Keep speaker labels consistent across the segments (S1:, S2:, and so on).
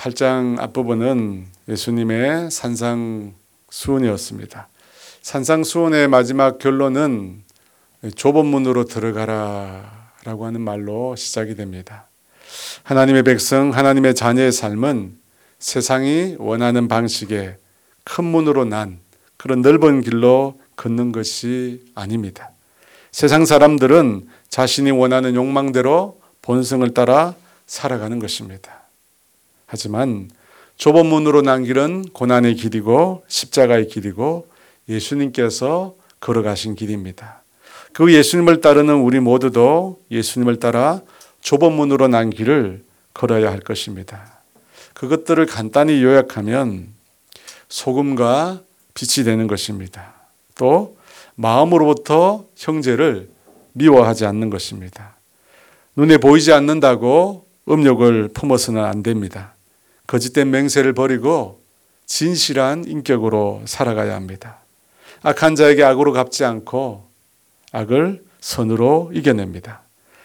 S1: 8장 앞부분은 예수님의 산상 수훈이었습니다. 산상 수훈의 마지막 결론은 좁은 문으로 들어가라 라고 하는 말로 시작이 됩니다. 하나님의 백성, 하나님의 자녀의 삶은 세상이 원하는 방식의 큰 문으로 난 그런 넓은 길로 걷는 것이 아닙니다. 세상 사람들은 자신이 원하는 욕망대로 본성을 따라 살아가는 것입니다. 하지만 좁은 문으로 난 길은 고난의 길이고 십자가의 길이고 예수님께서 걸어가신 길입니다. 그 예수님을 따르는 우리 모두도 예수님을 따라 좁은 문으로 난 길을 걸어야 할 것입니다. 그것들을 간단히 요약하면 소금과 빛이 되는 것입니다. 또 마음으로부터 형제를 미워하지 않는 것입니다. 눈에 보이지 않는다고 음욕을 품어서는 안 됩니다. 거짓된 맹세를 버리고 진실한 인격으로 살아가야 합니다. 악한 자에게 악으로 갚지 않고 악을 선으로 이겨냅니다.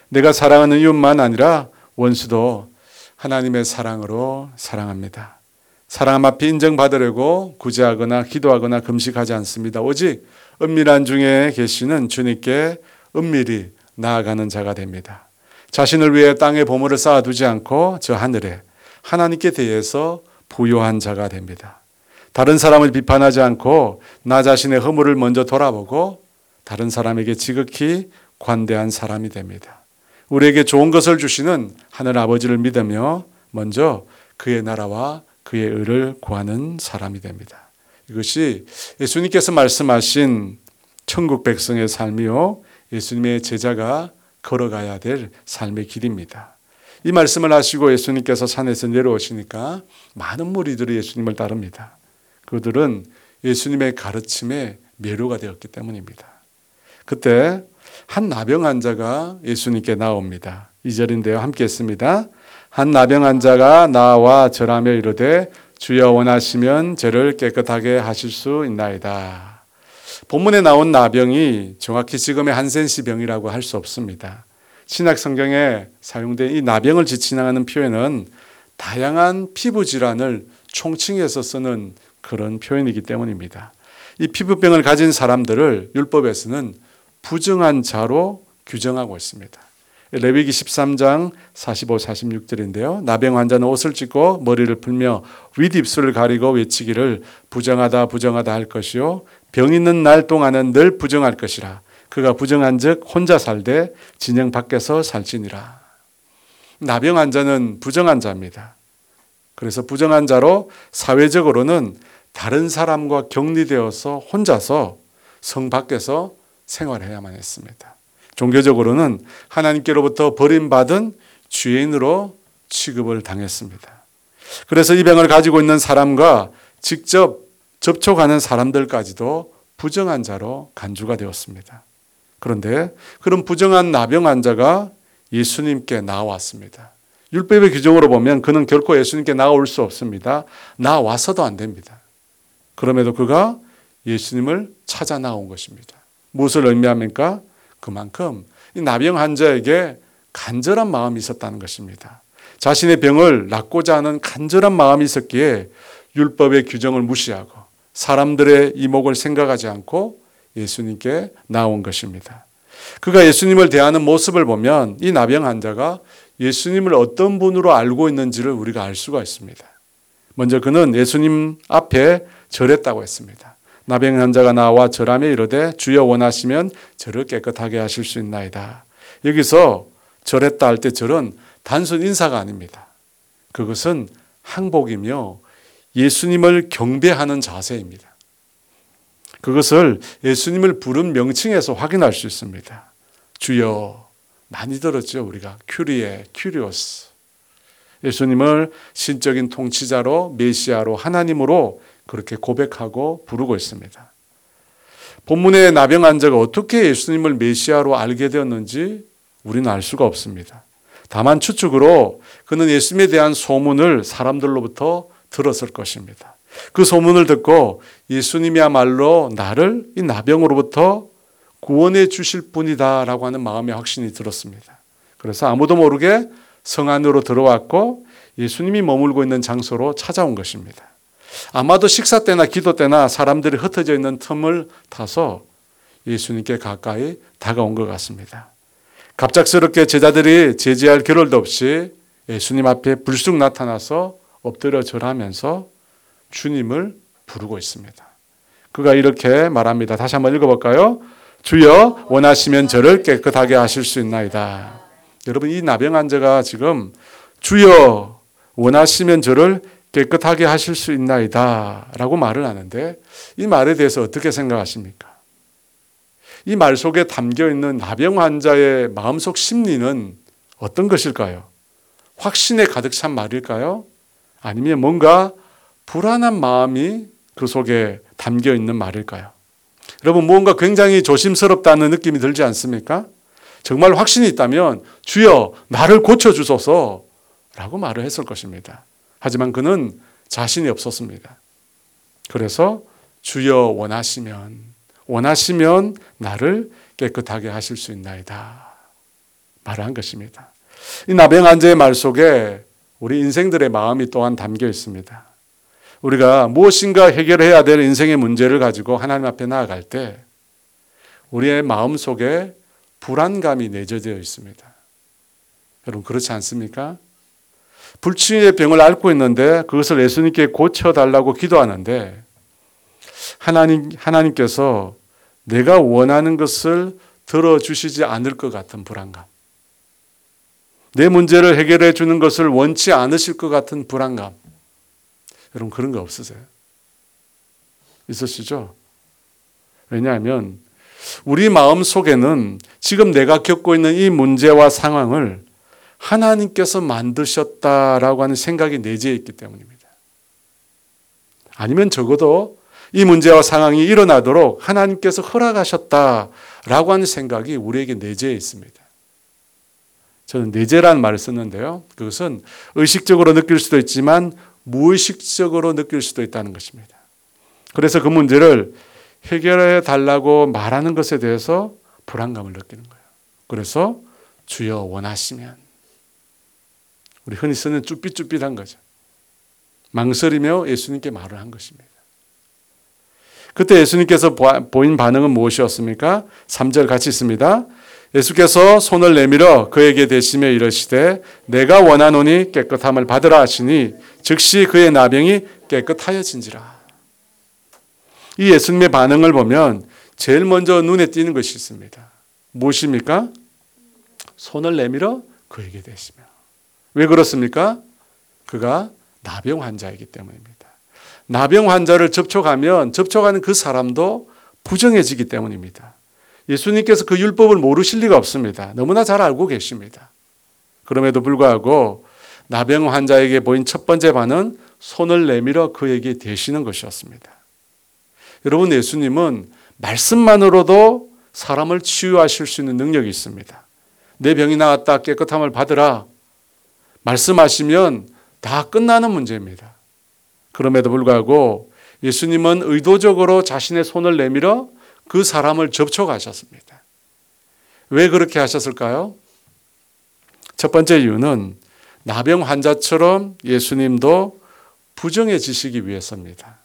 S1: 내가 사랑하는 이웃만 아니라 원수도 하나님의 사랑으로 사랑합니다. 사랑 앞에 인정받으려고 구제하거나 기도하거나 금식하지 않습니다. 오직 은밀한 중에 계시는 주님께 은밀히 나아가는 자가 됩니다. 자신을 위해 땅에 보물을 쌓아두지 않고 저 하늘에 하나님께 대해서 부요한 자가 됩니다. 다른 사람을 비판하지 않고 나 자신의 허물을 먼저 돌아보고 다른 사람에게 지극히 관대한 사람이 됩니다. 우리에게 좋은 것을 주시는 하늘 아버지를 믿으며 먼저 그의 나라와 그의 의를 구하는 사람이 됩니다. 이것이 예수님께서 말씀하신 천국 백성의 삶이요. 예수님의 제자가 걸어가야 될 삶의 길입니다. 이 말씀을 하시고 예수님께서 산에서 내려오시니까 많은 무리들이 예수님을 따릅니다. 그들은 예수님의 가르침에 매료가 되었기 때문입니다. 그때 한 나병 환자가 예수님께 나옵니다. 2절인데요. 함께 했습니다. 한 나병 환자가 나와 절하며 이르되 주여 원하시면 저를 깨끗하게 하실 수 있나이다. 본문에 나온 나병이 정확히 지금의 한센시 병이라고 할 수 없습니다. 신약 성경에 사용된 이 나병을 지칭하는 표현은 다양한 피부 질환을 총칭해서 쓰는 그런 표현이기 때문입니다. 이 피부병을 가진 사람들을 율법에서는 부정한 자로 규정하고 있습니다. 레위기 13장 45, 46절인데요. 나병 환자는 옷을 찢고 머리를 풀며 윗입술을 가리고 외치기를 부정하다 부정하다 할 것이요 병 있는 날 동안은 늘 부정할 것이라 그가 부정한즉 혼자 살되 진영 밖에서 살지니라. 나병 환자는 부정한 자입니다. 그래서 부정한 자로 사회적으로는 다른 사람과 격리되어서 혼자서 성 밖에서 생활해야만 했습니다. 종교적으로는 하나님께로부터 버림받은 죄인으로 취급을 당했습니다. 그래서 이 병을 가지고 있는 사람과 직접 접촉하는 사람들까지도 부정한 자로 간주가 되었습니다. 그런데 그런 부정한 나병 환자가 예수님께 나왔습니다. 율법의 규정으로 보면 그는 결코 예수님께 나올 수 없습니다. 나와서도 안 됩니다. 그럼에도 그가 예수님을 찾아 나온 것입니다. 무엇을 의미합니까? 그만큼 이 나병 환자에게 간절한 마음이 있었다는 것입니다. 자신의 병을 낫고자 하는 간절한 마음이 있었기에 율법의 규정을 무시하고 사람들의 이목을 생각하지 않고 예수님께 나온 것입니다. 그가 예수님을 대하는 모습을 보면 이 나병 환자가 예수님을 어떤 분으로 알고 있는지를 우리가 알 수가 있습니다. 먼저 그는 예수님 앞에 절했다고 했습니다. 나병 환자가 나와 절하며 이르되 주여 원하시면 저를 깨끗하게 하실 수 있나이다. 여기서 절했다 할 때 절은 단순 인사가 아닙니다. 그것은 항복이며 예수님을 경배하는 자세입니다. 그것을 예수님을 부른 명칭에서 확인할 수 있습니다. 주여 많이 들었죠 우리가 κύριε κύριος 예수님을 신적인 통치자로 메시아로 하나님으로 그렇게 고백하고 부르고 있습니다. 본문의 나병 환자가 어떻게 예수님을 메시아로 알게 되었는지 우리는 알 수가 없습니다. 다만 추측으로 그는 예수님에 대한 소문을 사람들로부터 들었을 것입니다. 그 소문을 듣고 예수님이야말로 나를 이 나병으로부터 구원해 주실 분이다라고 하는 마음의 확신이 들었습니다. 그래서 아무도 모르게 성 안으로 들어왔고 예수님이 머물고 있는 장소로 찾아온 것입니다. 아마도 식사 때나 기도 때나 사람들이 흩어져 있는 틈을 타서 예수님께 가까이 다가온 것 같습니다. 갑작스럽게 제자들이 제지할 겨를도 없이 예수님 앞에 불쑥 나타나서 엎드려 절하면서 주님을 부르고 있습니다. 그가 이렇게 말합니다. 다시 한번 읽어볼까요? 주여 원하시면 저를 깨끗하게 하실 수 있나이다. 여러분 이 나병 환자가 지금 주여 원하시면 저를 깨끗하게 하실 수 있나이다 라고 말을 하는데 이 말에 대해서 어떻게 생각하십니까? 이 말 속에 담겨 있는 나병 환자의 마음속 심리는 어떤 것일까요? 확신에 가득 찬 말일까요? 아니면 뭔가 불안한 마음이 그 속에 담겨 있는 말일까요? 여러분, 무언가 굉장히 조심스럽다는 느낌이 들지 않습니까? 정말 확신이 있다면, 주여, 나를 고쳐 주소서 라고 말을 했을 것입니다. 하지만 그는 자신이 없었습니다. 그래서 주여 원하시면, 원하시면 나를 깨끗하게 하실 수 있나이다. 말을 한 것입니다. 이 나병 환자의 말 속에 우리 인생들의 마음이 또한 담겨 있습니다. 우리가 무엇인가 해결해야 될 인생의 문제를 가지고 하나님 앞에 나아갈 때 우리의 마음 속에 불안감이 내재되어 있습니다. 여러분 그렇지 않습니까? 불치의 병을 앓고 있는데 그것을 예수님께 고쳐 달라고 기도하는데 하나님, 하나님께서 내가 원하는 것을 들어 주시지 않을 것 같은 불안감. 내 문제를 해결해 주는 것을 원치 않으실 것 같은 불안감. 여러분 그런 거 없으세요? 있으시죠? 왜냐하면 우리 마음 속에는 지금 내가 겪고 있는 이 문제와 상황을 하나님께서 만드셨다라고 하는 생각이 내재해 있기 때문입니다. 아니면 적어도 이 문제와 상황이 일어나도록 하나님께서 허락하셨다라고 하는 생각이 우리에게 내재해 있습니다. 저는 내재라는 말을 썼는데요. 그것은 의식적으로 느낄 수도 있지만 무의식적으로 느낄 수도 있다는 것입니다. 그래서 그 문제를 해결해 달라고 말하는 것에 대해서 불안감을 느끼는 거예요. 그래서 주여 원하시면 우리 흔히 쓰는 쭈삣쭈삣한 거죠. 망설이며 예수님께 말을 한 것입니다. 그때 예수님께서 보인 반응은 무엇이었습니까? 3절 같이 있습니다. 예수께서 손을 내밀어 그에게 대시며 이르시되 내가 원하노니 깨끗함을 받으라 하시니 즉시 그의 나병이 깨끗하여진지라. 이 예수님의 반응을 보면 제일 먼저 눈에 띄는 것이 있습니다. 무엇입니까? 손을 내밀어 그에게 대시며. 왜 그렇습니까? 그가 나병 환자이기 때문입니다. 나병 환자를 접촉하면 접촉하는 그 사람도 부정해지기 때문입니다. 예수님께서 그 율법을 모르실 리가 없습니다. 너무나 잘 알고 계십니다. 그럼에도 불구하고 나병 환자에게 보인 첫 번째 반은 손을 내밀어 그에게 대시는 것이었습니다. 여러분, 예수님은 말씀만으로도 사람을 치유하실 수 있는 능력이 있습니다. 내 병이 나았다, 깨끗함을 받으라. 말씀하시면 다 끝나는 문제입니다. 그럼에도 불구하고 예수님은 의도적으로 자신의 손을 내밀어 그 사람을 접촉하셨습니다. 왜 그렇게 하셨을까요? 첫 번째 이유는 나병 환자처럼 예수님도 부정해지시기 위해서입니다.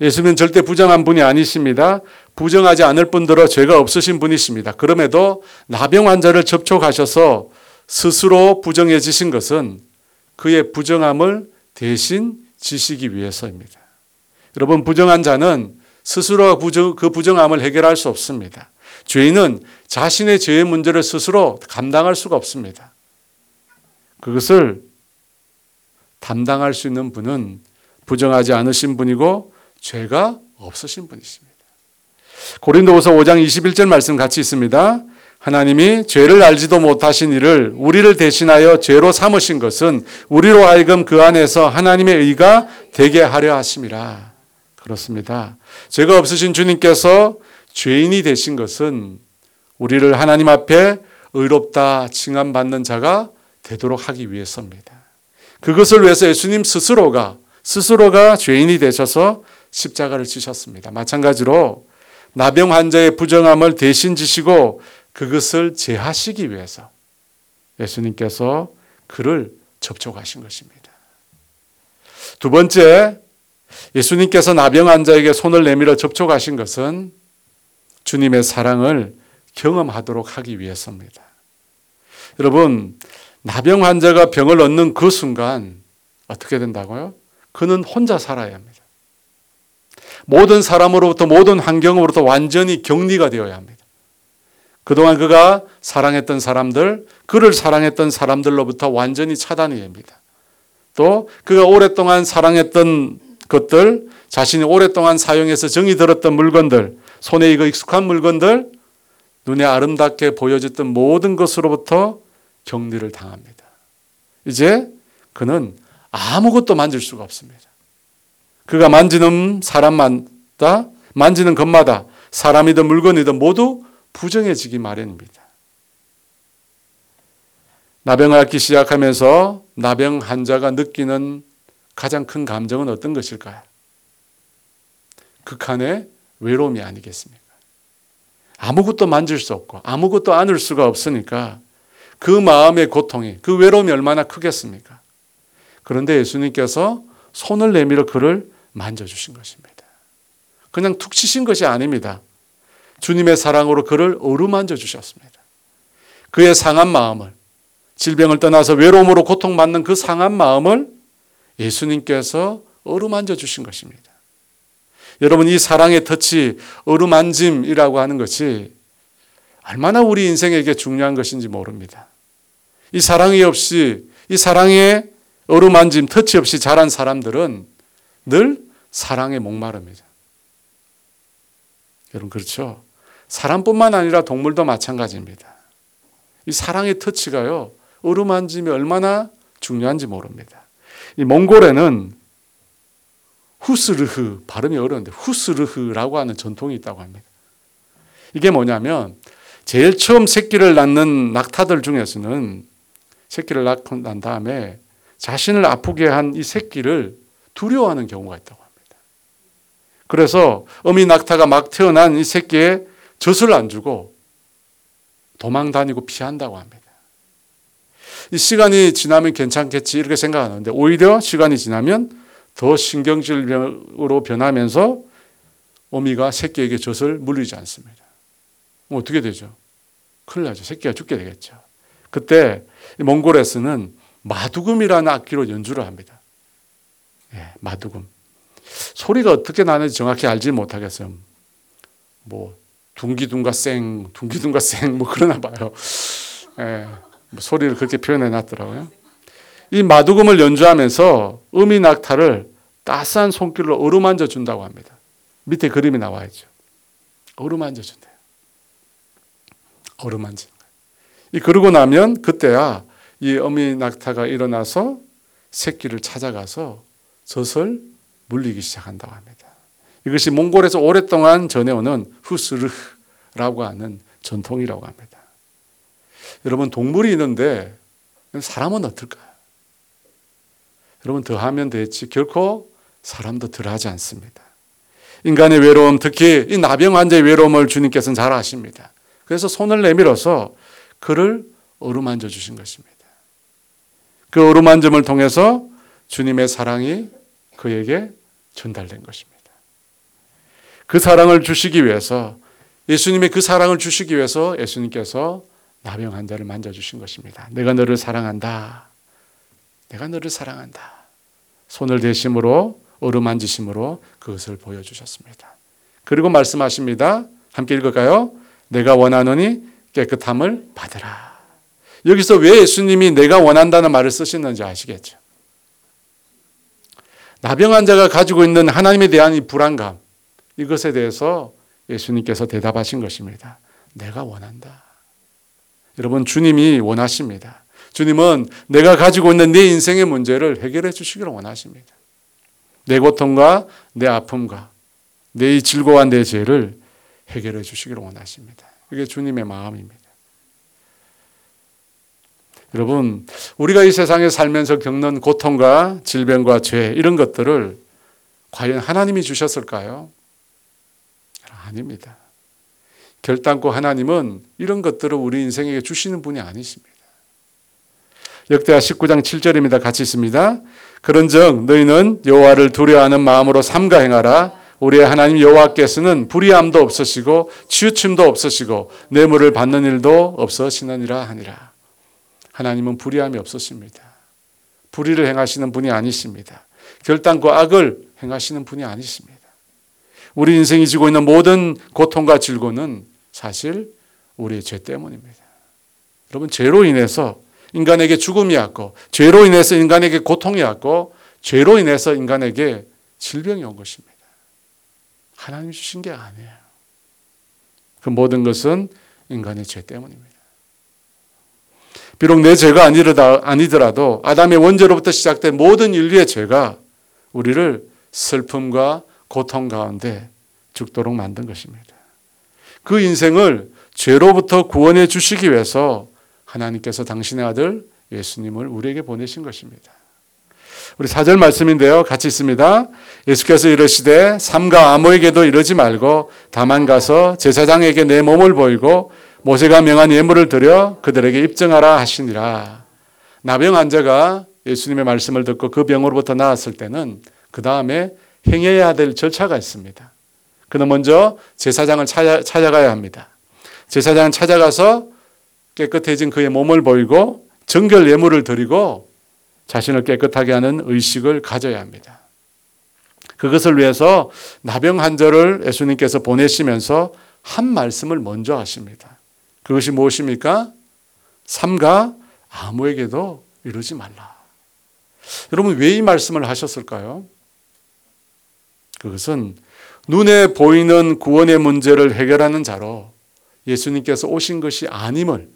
S1: 예수님은 절대 부정한 분이 아니십니다. 부정하지 않을 뿐더러 죄가 없으신 분이십니다. 그럼에도 나병 환자를 접촉하셔서 스스로 부정해지신 것은 그의 부정함을 대신 지시기 위해서입니다. 여러분, 부정한 자는 스스로 부정, 그 부정함을 해결할 수 없습니다. 죄인은 자신의 죄의 문제를 스스로 감당할 수가 없습니다. 그것을 담당할 수 있는 분은 부정하지 않으신 분이고 죄가 없으신 분이십니다. 고린도후서 5장 21절 말씀 같이 있습니다. 하나님이 죄를 알지도 못하신 이를 우리를 대신하여 죄로 삼으신 것은 우리로 하여금 그 안에서 하나님의 의가 되게 하려 하심이라. 그렇습니다. 죄가 없으신 주님께서 죄인이 되신 것은 우리를 하나님 앞에 의롭다 칭함 받는 자가 되도록 하기 위해서입니다. 그것을 위해서 예수님 스스로가 스스로가 죄인이 되셔서 십자가를 지셨습니다. 마찬가지로 나병 환자의 부정함을 대신 지시고 그것을 제하시기 위해서 예수님께서 그를 접촉하신 것입니다. 두 번째, 예수님께서 나병 환자에게 손을 내밀어 접촉하신 것은 주님의 사랑을 경험하도록 하기 위해서입니다. 여러분, 나병 환자가 병을 얻는 그 순간 어떻게 된다고요? 그는 혼자 살아야 합니다. 모든 사람으로부터 모든 환경으로부터 완전히 격리가 되어야 합니다. 그동안 그가 사랑했던 사람들, 그를 사랑했던 사람들로부터 완전히 차단이 됩니다. 또 그가 오랫동안 사랑했던 것들, 자신이 오랫동안 사용해서 정이 들었던 물건들, 손에 익어 익숙한 물건들, 눈에 아름답게 보여졌던 모든 것으로부터 격리를 당합니다. 이제 그는 아무것도 만질 수가 없습니다. 그가 만지는 사람마다, 만지는 것마다 사람이든 물건이든 모두 부정해지기 마련입니다. 나병을 앓기 시작하면서 나병 환자가 느끼는 가장 큰 감정은 어떤 것일까요? 극한의 외로움이 아니겠습니까? 아무것도 만질 수 없고 아무것도 안을 수가 없으니까 그 마음의 고통이 그 외로움이 얼마나 크겠습니까? 그런데 예수님께서 손을 내밀어 그를 만져주신 것입니다. 그냥 툭 치신 것이 아닙니다. 주님의 사랑으로 그를 어루만져 주셨습니다. 그의 상한 마음을 질병을 떠나서 외로움으로 고통받는 그 상한 마음을 예수님께서 어루만져 주신 것입니다. 여러분 이 사랑의 터치 어루만짐이라고 하는 것이 얼마나 우리 인생에게 중요한 것인지 모릅니다. 이 사랑이 없이 이 사랑의 어루만짐 터치 없이 자란 사람들은 늘 사랑에 목마릅니다. 여러분 그렇죠? 사람뿐만 아니라 동물도 마찬가지입니다. 이 사랑의 터치가요. 어루만짐이 얼마나 중요한지 모릅니다. 이 몽골에는 후스르흐 발음이 어려운데 후스르흐라고 하는 전통이 있다고 합니다. 이게 뭐냐면 제일 처음 새끼를 낳는 낙타들 중에서는 새끼를 낳고 난 다음에 자신을 아프게 한 이 새끼를 두려워하는 경우가 있다고 합니다. 그래서 어미 낙타가 막 태어난 이 새끼에 젖을 안 주고 도망 다니고 피한다고 합니다. 이 시간이 지나면 괜찮겠지 이렇게 생각하는데 오히려 시간이 지나면 더 신경질병으로 변하면서 어미가 새끼에게 젖을 물리지 않습니다. 어떻게 되죠? 큰일 나죠. 새끼가 죽게 되겠죠. 그때 몽골에서는 마두금이라는 악기로 연주를 합니다. 예, 마두금. 소리가 어떻게 나는지 정확히 알지 못하겠어요. 뭐 둥기둥가 쌩, 둥기둥가 쌩, 뭐 그러나 봐요. 예, 뭐 소리를 그렇게 표현해 놨더라고요. 이 마두금을 연주하면서 음이 낙타를 따스한 손길로 어루만져 준다고 합니다. 밑에 그림이 나와 있죠. 어루만져 준대요. 어루만지는. 이 그러고 나면 그때야 이 어미 낙타가 일어나서 새끼를 찾아가서 젖을 물리기 시작한다고 합니다. 이것이 몽골에서 오랫동안 전해오는 후스르라고 하는 전통이라고 합니다. 여러분 동물이 있는데 사람은 어떨까요? 여러분 더하면 됐지 결코 사람도 덜하지 않습니다. 인간의 외로움 특히 이 나병 환자의 외로움을 주님께서는 잘 아십니다. 그래서 손을 내밀어서 그를 어루만져 주신 것입니다. 그 어루만짐을 통해서 주님의 사랑이 그에게 전달된 것입니다. 그 사랑을 주시기 위해서 예수님의 그 사랑을 주시기 위해서 예수님께서 나병 환자를 만져 주신 것입니다. 내가 너를 사랑한다. 내가 너를 사랑한다. 손을 대심으로 어루만지심으로 그것을 보여주셨습니다. 그리고 말씀하십니다. 함께 읽을까요? 내가 원하노니 깨끗함을 받으라. 여기서 왜 예수님이 내가 원한다는 말을 쓰시는지 아시겠죠? 나병 환자가 가지고 있는 하나님에 대한 이 불안감, 이것에 대해서 예수님께서 대답하신 것입니다. 내가 원한다. 여러분, 주님이 원하십니다. 주님은 내가 가지고 있는 내 인생의 문제를 해결해 주시기를 원하십니다. 내 고통과 내 아픔과 내 즐거운 내 죄를 해결해 주시기를 원하십니다. 이게 주님의 마음입니다. 여러분, 우리가 이 세상에 살면서 겪는 고통과 질병과 죄, 이런 것들을 과연 하나님이 주셨을까요? 아닙니다. 결단코 하나님은 이런 것들을 우리 인생에게 주시는 분이 아니십니다. 역대하 19장 7절입니다. 같이 있습니다. 그런즉 너희는 여호와를 두려워하는 마음으로 삼가 행하라. 우리의 하나님 여호와께서는 불의함도 없으시고 치우침도 없으시고 뇌물을 받는 일도 없으시느니라 하니라. 하나님은 불의함이 없으십니다. 불의를 행하시는 분이 아니십니다. 결단과 악을 행하시는 분이 아니십니다. 우리 인생이 지고 있는 모든 고통과 질고는 사실 우리의 죄 때문입니다. 여러분, 죄로 인해서 인간에게 죽음이 왔고, 죄로 인해서 인간에게 고통이 왔고, 죄로 인해서 인간에게 질병이 온 것입니다. 하나님 주신 게 아니에요. 그 모든 것은 인간의 죄 때문입니다. 비록 내 죄가 아니더라도 아담의 원죄로부터 시작된 모든 인류의 죄가 우리를 슬픔과 고통 가운데 죽도록 만든 것입니다. 그 인생을 죄로부터 구원해 주시기 위해서 하나님께서 당신의 아들 예수님을 우리에게 보내신 것입니다. 우리 사절 말씀인데요. 같이 있습니다. 예수께서 이르시되 삼가 아무에게도 이러지 말고 다만 가서 제사장에게 내 몸을 보이고 모세가 명한 예물을 드려 그들에게 입증하라 하시니라. 나병 환자가 예수님의 말씀을 듣고 그 병으로부터 나았을 때는 그 다음에 행해야 될 절차가 있습니다. 그는 먼저 제사장을 찾아, 찾아가야 합니다. 제사장을 찾아가서 깨끗해진 그의 몸을 보이고 정결 예물을 드리고 자신을 깨끗하게 하는 의식을 가져야 합니다. 그것을 위해서 나병 한절을 예수님께서 보내시면서 한 말씀을 먼저 하십니다. 그것이 무엇입니까? 삼가 아무에게도 이러지 말라. 여러분 왜 이 말씀을 하셨을까요? 그것은 눈에 보이는 구원의 문제를 해결하는 자로 예수님께서 오신 것이 아님을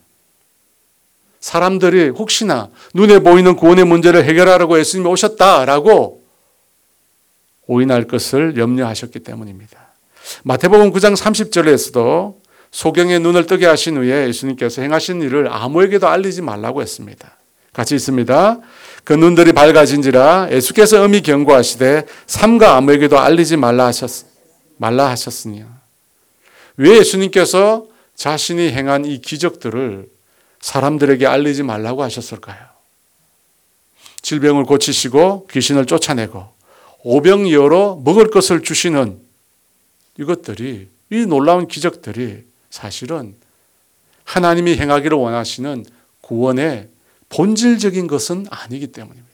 S1: 사람들이 혹시나 눈에 보이는 구원의 문제를 해결하라고 예수님이 오셨다라고 오인할 것을 염려하셨기 때문입니다. 마태복음 9장 30절에서도 소경의 눈을 뜨게 하신 후에 예수님께서 행하신 일을 아무에게도 알리지 말라고 했습니다. 같이 있습니다. 그 눈들이 밝아진지라 예수께서 음이 경고하시되 삼가 아무에게도 알리지 말라 하셨 말라 하셨으니 왜 예수님께서 자신이 행한 이 기적들을 사람들에게 알리지 말라고 하셨을까요? 질병을 고치시고 귀신을 쫓아내고 오병이어로 먹을 것을 주시는 이것들이 이 놀라운 기적들이 사실은 하나님이 행하기를 원하시는 구원의 본질적인 것은 아니기 때문입니다.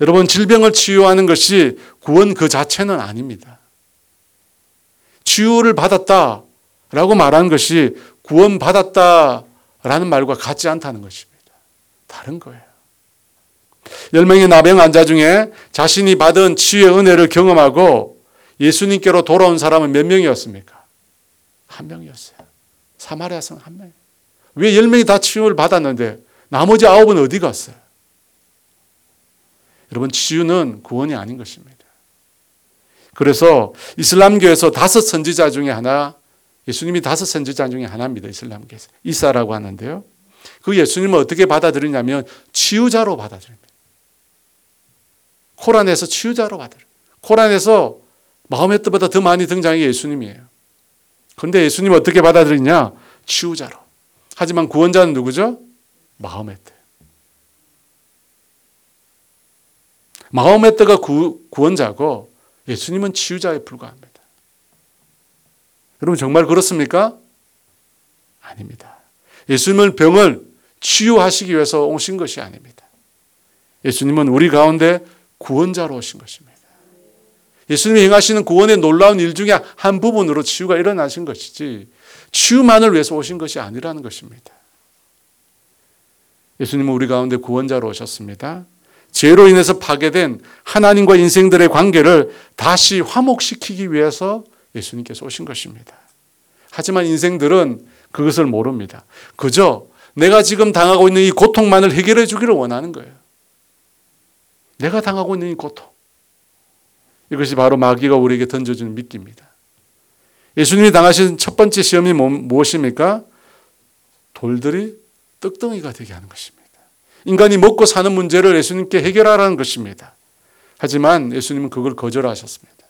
S1: 여러분, 질병을 치유하는 것이 구원 그 자체는 아닙니다. 치유를 받았다 라고 말하는 것이 구원 받았다 라는 말과 같지 않다는 것입니다. 다른 거예요. 10명의 나병 환자 중에 자신이 받은 치유의 은혜를 경험하고 예수님께로 돌아온 사람은 몇 명이었습니까? 한 명이었어요. 사마리아 성 한 명. 왜 10명이 다 치유를 받았는데 나머지 아홉은 어디 갔어요? 여러분, 치유는 구원이 아닌 것입니다. 그래서 이슬람교에서 다섯 선지자 중에 하나 예수님이 다섯 선지자 중에 하나입니다. 이슬람교에서. 이사라고 하는데요. 그 예수님을 어떻게 받아들이냐면 치유자로 받아들입니다. 코란에서 치유자로 받아들여요. 코란에서 마음의 뜻보다 더 많이 등장한 게 예수님이에요. 그런데 예수님 어떻게 받아들이냐? 치유자로. 하지만 구원자는 누구죠? 마음의 뜻. 마음의 뜻가 구, 구원자고 예수님은 치유자에 불과합니다. 여러분 정말 그렇습니까? 아닙니다. 예수님은 병을 치유하시기 위해서 오신 것이 아닙니다. 예수님은 우리 가운데 구원자로 오신 것입니다. 예수님이 행하시는 구원의 놀라운 일 중에 한 부분으로 치유가 일어나신 것이지 치유만을 위해서 오신 것이 아니라는 것입니다. 예수님은 우리 가운데 구원자로 오셨습니다. 죄로 인해서 파괴된 하나님과 인생들의 관계를 다시 화목시키기 위해서 예수님께서 오신 것입니다. 하지만 인생들은 그것을 모릅니다. 그저 내가 지금 당하고 있는 이 고통만을 해결해 주기를 원하는 거예요. 내가 당하고 있는 이 고통. 이것이 바로 마귀가 우리에게 던져주는 미끼입니다. 예수님이 당하신 첫 번째 시험이 무엇입니까? 돌들이 떡덩이가 되게 하는 것입니다. 인간이 먹고 사는 문제를 예수님께 해결하라는 것입니다. 하지만 예수님은 그걸 거절하셨습니다.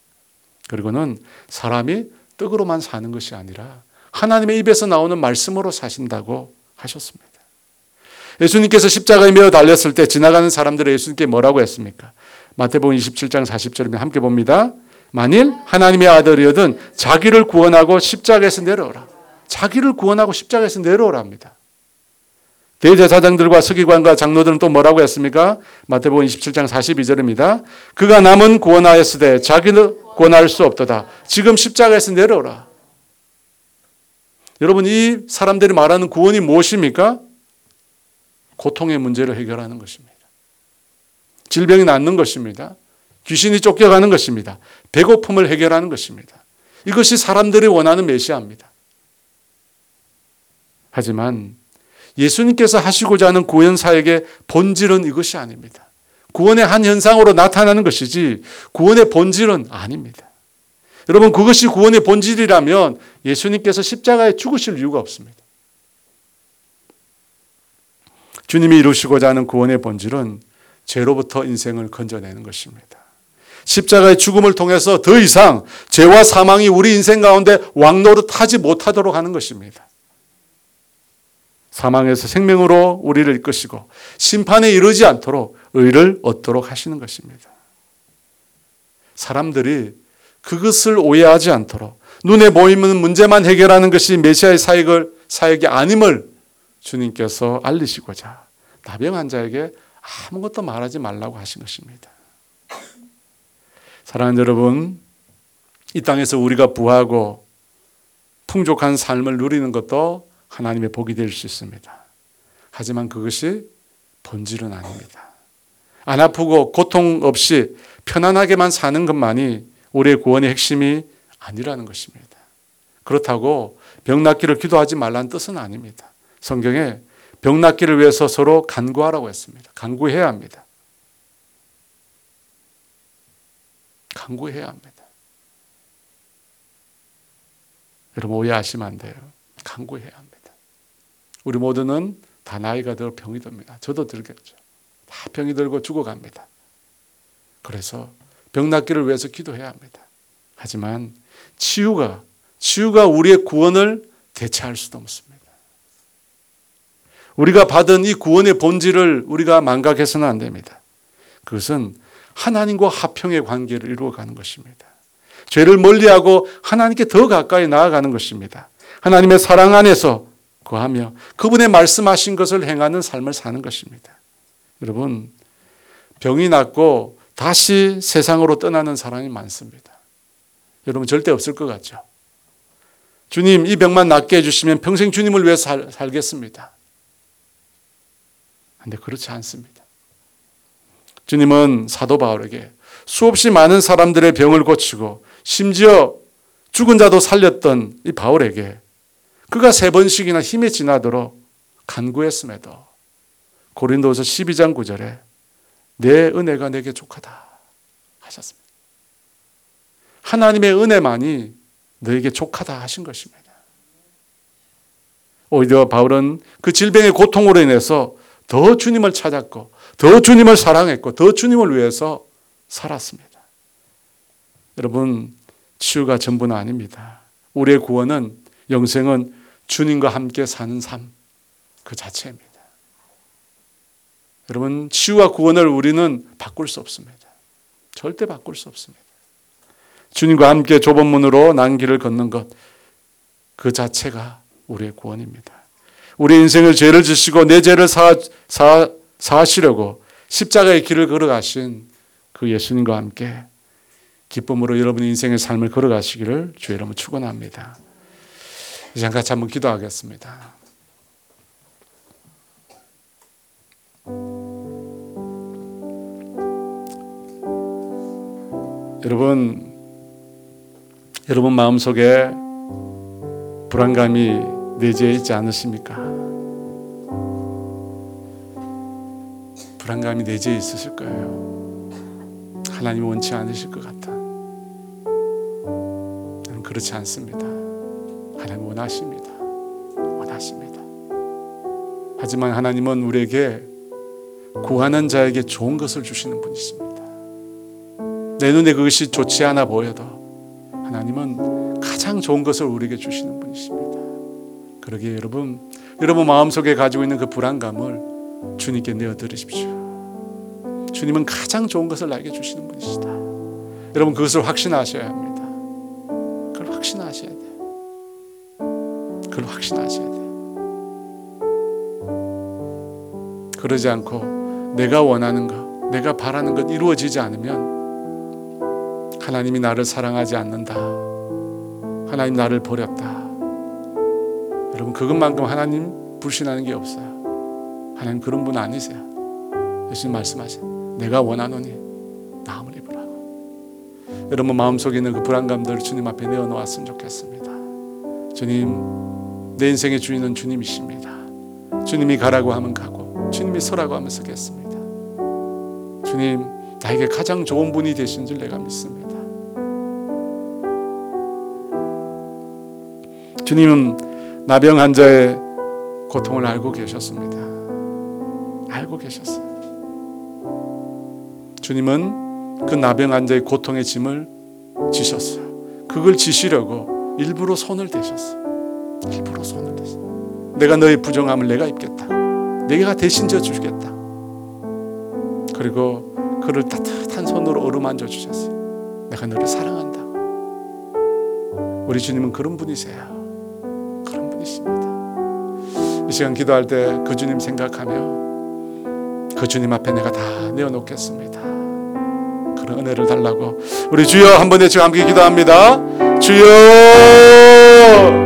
S1: 그리고는 사람이 떡으로만 사는 것이 아니라 하나님의 입에서 나오는 말씀으로 사신다고 하셨습니다. 예수님께서 십자가에 매어 달렸을 때 지나가는 사람들이 예수님께 뭐라고 했습니까? 마태복음 27장 40절이면 함께 봅니다. 만일 하나님의 아들이거든 자기를 구원하고 십자가에서 내려오라. 자기를 구원하고 십자가에서 내려오라 합니다. 대제사장들과 서기관과 장로들은 또 뭐라고 했습니까? 마태복음 27장 42절입니다. 그가 남은 구원하였으되 자기는 구원할 수 없도다. 지금 십자가에서 내려오라. 여러분 이 사람들이 말하는 구원이 무엇입니까? 고통의 문제를 해결하는 것입니다. 질병이 낫는 것입니다. 귀신이 쫓겨가는 것입니다. 배고픔을 해결하는 것입니다. 이것이 사람들이 원하는 메시아입니다. 하지만 예수님께서 하시고자 하는 구원 사역의 본질은 이것이 아닙니다. 구원의 한 현상으로 나타나는 것이지 구원의 본질은 아닙니다. 여러분 그것이 구원의 본질이라면 예수님께서 십자가에 죽으실 이유가 없습니다. 주님이 이루시고자 하는 구원의 본질은 죄로부터 인생을 건져내는 것입니다. 십자가의 죽음을 통해서 더 이상 죄와 사망이 우리 인생 가운데 왕노릇 하지 못하도록 하는 것입니다. 사망에서 생명으로 우리를 이끄시고 심판에 이르지 않도록 의를 얻도록 하시는 것입니다. 사람들이 그것을 오해하지 않도록 눈에 보이는 문제만 해결하는 것이 메시아의 사역을 사역이 아님을 주님께서 알리시고자 나병 환자에게 아무것도 말하지 말라고 하신 것입니다. 사랑하는 여러분, 이 땅에서 우리가 부하고 풍족한 삶을 누리는 것도 하나님의 복이 될 수 있습니다. 하지만 그것이 본질은 아닙니다. 안 아프고 고통 없이 편안하게만 사는 것만이 우리의 구원의 핵심이 아니라는 것입니다. 그렇다고 병 낫기를 기도하지 말라는 뜻은 아닙니다. 성경에 병 낫기를 위해서 서로 간구하라고 했습니다. 간구해야 합니다. 간구해야 합니다. 여러분 오해하시면 안 돼요. 간구해야 합니다. 우리 모두는 다 나이가 들어 병이 듭니다. 저도 들겠죠. 다 병이 들고 죽어갑니다. 그래서 병 낫기를 위해서 기도해야 합니다. 하지만 치유가 치유가 우리의 구원을 대체할 수도 없습니다. 우리가 받은 이 구원의 본질을 우리가 망각해서는 안 됩니다. 그것은 하나님과 화평의 관계를 이루어가는 것입니다. 죄를 멀리하고 하나님께 더 가까이 나아가는 것입니다. 하나님의 사랑 안에서 거하며 그분의 말씀하신 것을 행하는 삶을 사는 것입니다. 여러분, 병이 낫고 다시 세상으로 떠나는 사람이 많습니다. 여러분, 절대 없을 것 같죠? 주님, 이 병만 낫게 해주시면 평생 주님을 위해 살, 살겠습니다. 근데 그렇지 않습니다. 주님은 사도 바울에게 수없이 많은 사람들의 병을 고치고 심지어 죽은 자도 살렸던 이 바울에게 그가 세 번씩이나 힘에 지나도록 간구했음에도 고린도서 12장 9절에 내 은혜가 내게 족하다 하셨습니다. 하나님의 은혜만이 너에게 족하다 하신 것입니다. 오히려 바울은 그 질병의 고통으로 인해서 더 주님을 찾았고 더 주님을 사랑했고 더 주님을 위해서 살았습니다. 여러분 치유가 전부는 아닙니다. 우리의 구원은 영생은 주님과 함께 사는 삶 그 자체입니다. 여러분 치유와 구원을 우리는 바꿀 수 없습니다. 절대 바꿀 수 없습니다. 주님과 함께 좁은 문으로 난 길을 걷는 것 그 자체가 우리의 구원입니다. 우리 인생을 죄를 지시고 내 죄를 사, 사, 사하시려고 십자가의 길을 걸어가신 그 예수님과 함께 기쁨으로 여러분 인생의 삶을 걸어가시기를 주의 이름으로 축원합니다. 이제 같이 한번 기도하겠습니다. 여러분, 여러분 마음속에 불안감이 내재해 있지 않으십니까? 불안감이 내재해 있으실 거예요. 하나님 원치 않으실 것 같아. 그렇지 않습니다. 하나님 원하십니다. 원하십니다. 하지만 하나님은 우리에게 구하는 자에게 좋은 것을 주시는 분이십니다. 내 눈에 그것이 좋지 않아 보여도 하나님은 가장 좋은 것을 우리에게 주시는 분이십니다. 그러기에 여러분, 여러분 마음속에 가지고 있는 그 불안감을 주님께 내어드리십시오. 주님은 가장 좋은 것을 나에게 주시는 분이시다. 여러분 그것을 확신하셔야 합니다. 그걸 확신하셔야 돼요. 그걸 확신하셔야 돼요. 그러지 않고 내가 원하는 것, 내가 바라는 것 이루어지지 않으면 하나님이 나를 사랑하지 않는다. 하나님 나를 버렸다. 여러분 그것만큼 하나님 불신하는 게 없어요. 하나님 그런 분 아니세요. 예수님 말씀하신 내가 원하노니 나음을 입으라고. 여러분 마음속에 있는 그 불안감들을 주님 앞에 내어놓았으면 좋겠습니다. 주님 내 인생의 주인은 주님이십니다. 주님이 가라고 하면 가고 주님이 서라고 하면 서겠습니다. 주님 나에게 가장 좋은 분이 되신 줄 내가 믿습니다. 주님은 나병 환자의 고통을 알고 계셨습니다. 알고 계셨어요. 주님은 그 나병 환자의 고통의 짐을 지셨어요. 그걸 지시려고 일부러 손을 대셨어요. 일부러 손을 대셨어요. 내가 너의 부정함을 내가 입겠다. 내가 대신 져 주겠다. 그리고 그를 따뜻한 손으로 어루만져 주셨어요. 내가 너를 사랑한다. 우리 주님은 그런 분이세요. 그런 분이십니다. 이 시간 기도할 때 그 주님 생각하며 그 주님 앞에 내가 다 내어놓겠습니다. 그런 은혜를 달라고 우리 주여 한번 외치고 함께 기도합니다. 주여